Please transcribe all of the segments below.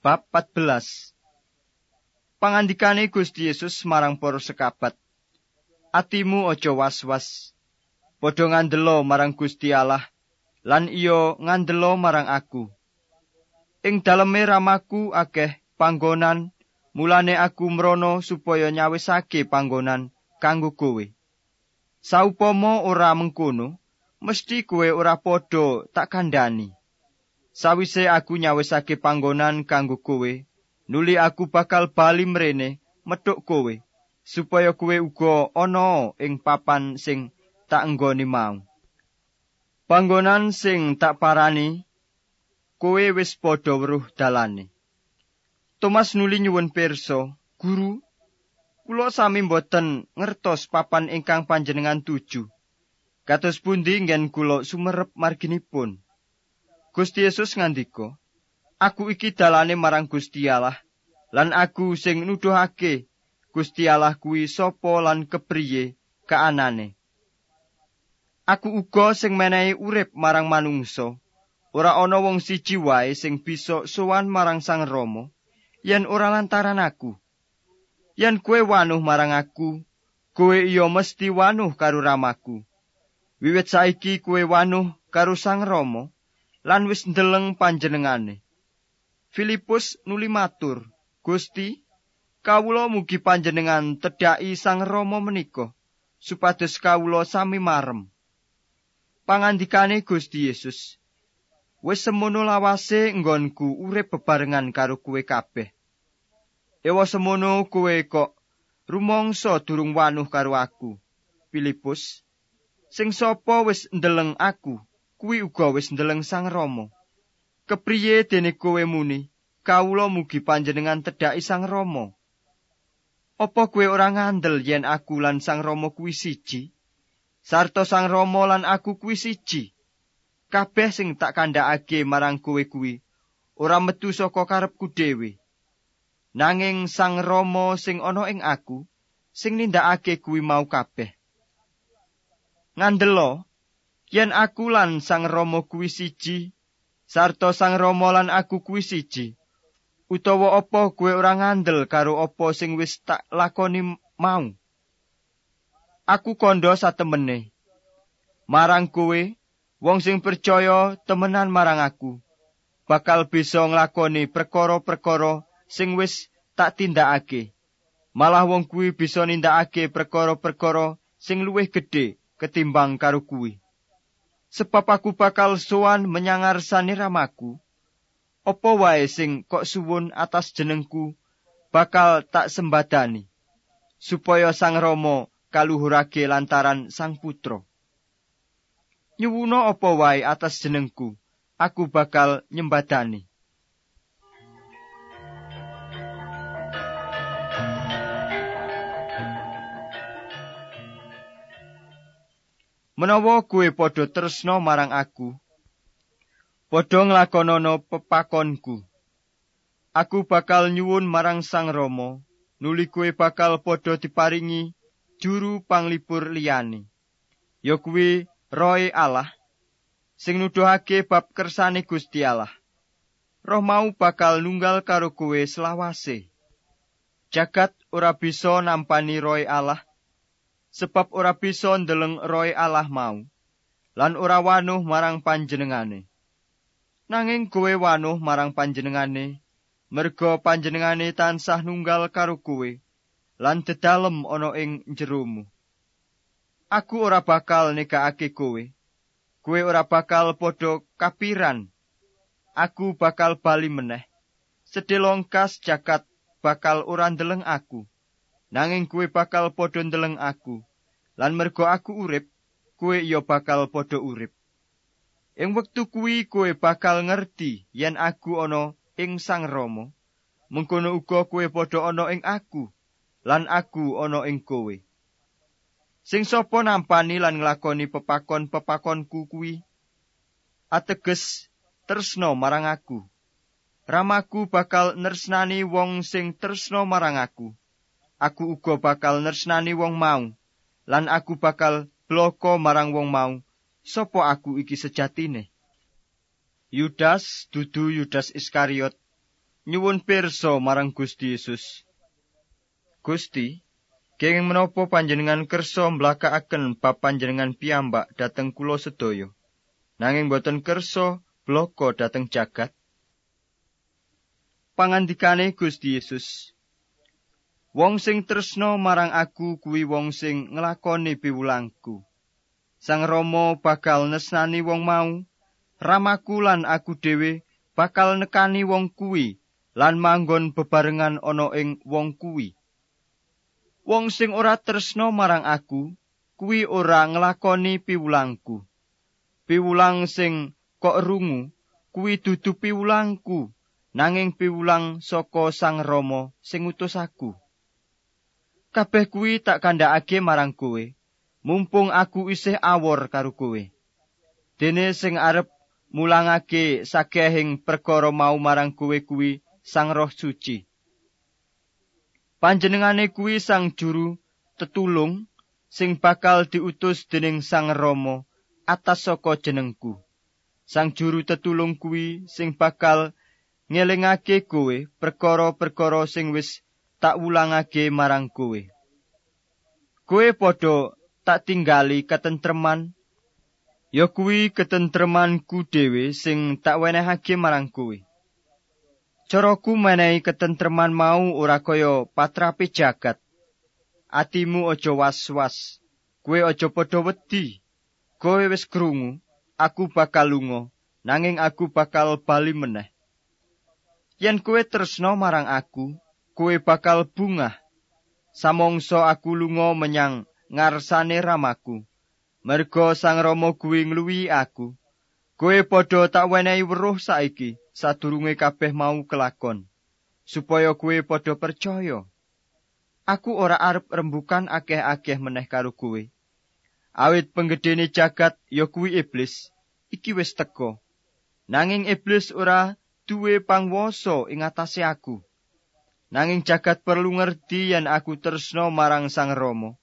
Bab 14 Pangandikane Gusti Yesus marang para sekabat Atimu aja was-was padha ngandelo marang Gusti Allah lan iya ngandelo marang aku. Ing daleme ramaku akeh panggonan mulane aku mrono supaya nyawisake panggonan kanggo kowe. Saupama ora mengkono mesti kowe ora padha tak kandhani Sawise aku nyawisake panggonan kanggo kowe, nuli aku bakal bali mrene metuk kowe, supaya kowe uga ana ing papan sing tak nggoni mau. Panggonan sing tak parani, kowe wis padha weruh dalane. Thomas nuli nyuwun pirsa, "Guru, kula sami mboten ngertos papan ingkang panjenengan tuju. Kados pundi ngen kula sumerep marginipun?" Gusti Yesus ngandika, Aku iki dalane marang Gusti Allah, lan aku sing nuduhake Gusti Allah kuwi sapa lan kepriye kaanane. Aku uga sing menehi urip marang manungsa. Ora ana wong siji wae sing bisa sowan marang Sang Rama yen ora lantaran aku. Yen kowe wanuh marang aku, kowe iya mesti wanuh karo ramaku. Wiwit saiki kowe wanuh karo Sang Rama. Lan wis ndeleng panjenengane. Filipus nuli matur, Gusti, kawula mugi panjenengan tedhaki Sang Rama menika supados kawula sami marem. Pangandikane Gusti Yesus, wis semono lawase nggonku urip bebarengan karo kowe kabeh. Ewa semono kowe kok rumangsa durung wanuh karo aku, Filipus. Sing sapa wis ndeleng aku, kuwi uga wis ndeleng Sang Rama. Kepriye dene kowe muni, kawula mugi panjenengan tedhaki Sang Rama. Apa kowe ora ngandel yen aku lan Sang Rama kuwi siji? Sarta Sang Rama lan aku kuwi siji. Kabeh sing tak kandhakake marang kowe kuwi ora metu saka karepku dhewe. Nanging Sang Rama sing ana ing aku sing nindakake kuwi mau kabeh. Ngandelo yen aku lan Sang Rama kuwi siji sarta Sang Rama lan aku kuwi siji utawa apa kowe ora ngandel karo apa sing wis tak lakoni mau? Aku kandha satemene marang kowe wong sing percaya temenan marang aku bakal bisa nglakoni perkara-perkara sing wis tak tindakake. Malah wong kuwi bisa nindakake perkara-perkara sing luwih gedhe ketimbang karo kuwi sebab aku bakal sowan menyangar saniramaku. Apa wae sing kok suwun atas jenengku bakal tak sembadani, supaya sang Rama kaluhurake lantaran sang putra. Nyuwuna apa wae atas jenengku, aku bakal nyembadani. Menawa kowe padha tresna marang aku padha nglakonana pepakonku aku bakal nyuwun marang sang rama nuli kowe bakal padha diparingi juru panglipur liyane ya kuwi roe Allah sing nuduhake bab kersane Gusti Allah. Roh mau bakal nunggal karo kowe selawase. Jagat ora bisa nampani roe Allah sebab ora bisa ndeleng roe Allah mau. Lan ora wanuh marang panjenengane. Nanging kowe wanuh marang panjenengane merga panjenengane tansah nunggal karo kowe lan dedalem ana ing jeromu aku ora bakal nekake kowe. Kowe ora bakal padha kapiran. Aku bakal bali meneh. Sedelongkas jakat bakal ora ndeleng aku. Nanging kuwe bakal padha ndeleng aku lan mergo aku urip kuwe ya bakal padha urip. Ing wektu kuwi kuwe bakal ngerti yen aku ana ing sang rama. Mengkono uga kuwe padha ana ing aku lan aku ana ing kowe. Sing sapa nampani lan nglakoni pepakon-pepakonku kuwi? Ateges tresno marang aku. Ramaku bakal nersnani wong sing tresno marang aku. Aku uga bakal nersnani wong mau lan aku bakal bloko marang wong mau sapa aku iki sejatine Yudas dudu Yudas Iskariot nyuwun pirsa marang Gusti Yesus. Gusti, kenging menapa panjenengan kersa mlakaaken bab panjenengan piyambak dhateng kula sedaya? Nanging boten kersa bloko dhateng jagat. Pangandikane Gusti Yesus. Wong sing tresna marang aku kuwi wong sing nglakoni piwulangku. Sang Rama bakal nesnani wong mau, ramaku lan aku dhewe bakal nekani wong kuwi lan manggon bebarengan ana ing wong kuwi. Wong sing ora tresna marang aku kuwi ora nglakoni piwulangku. Piwulang sing kok rungu kuwi dudu piwulangku nanging piwulang saka Sang Rama sing utus aku. Kabeh kuwi tak kandhakake marang kowe. mumpung aku isih awor karo kowe. Dene sing arep mulangake sakehing perkara mau marang kowe kuwi Sang Roh Suci. Panjenengane kuwi Sang Juru tetulung sing bakal diutus dening Sang Rama atas saka jenengku. Sang Juru tetulung kuwi sing bakal ngelingake kowe perkara-perkara sing wis tak wulangake marang kowe. Kowe padha tak tinggali ketentreman. Ya kuwi ketentremanku dhewe sing tak wenehake marang kowe. Caraku menehi ketentreman mau ora kaya patrape jagat. Atimu aja was-was. Kowe aja padha wedi. Kowe wis krungu aku bakal lunga nanging aku bakal bali meneh. Yen kowe tresno marang aku kowe bakal bungah samongso aku lunga menyang ngarsane ramaku. Mergo Sang Rama kuwi ngluwi aku. Kowe padha tak wenehi weruh saiki sadurunge kabeh mau kelakon. Supaya kowe padha percaya. Aku ora arep rembukan akeh-akeh meneh karo kowe. Awit penggedene jagat ya kuwi iblis. Iki wis teko. Nanging iblis ora duwe pangwasa ing atase aku. Nanging jagat perlu ngerti yen aku tresno marang Sang Rama.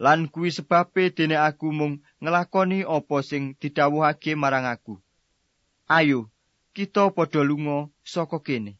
lan kuwi sebabe dene aku mung nglakoni apa sing didhawuhake marang aku. Ayo, kita padha lunga saka kene.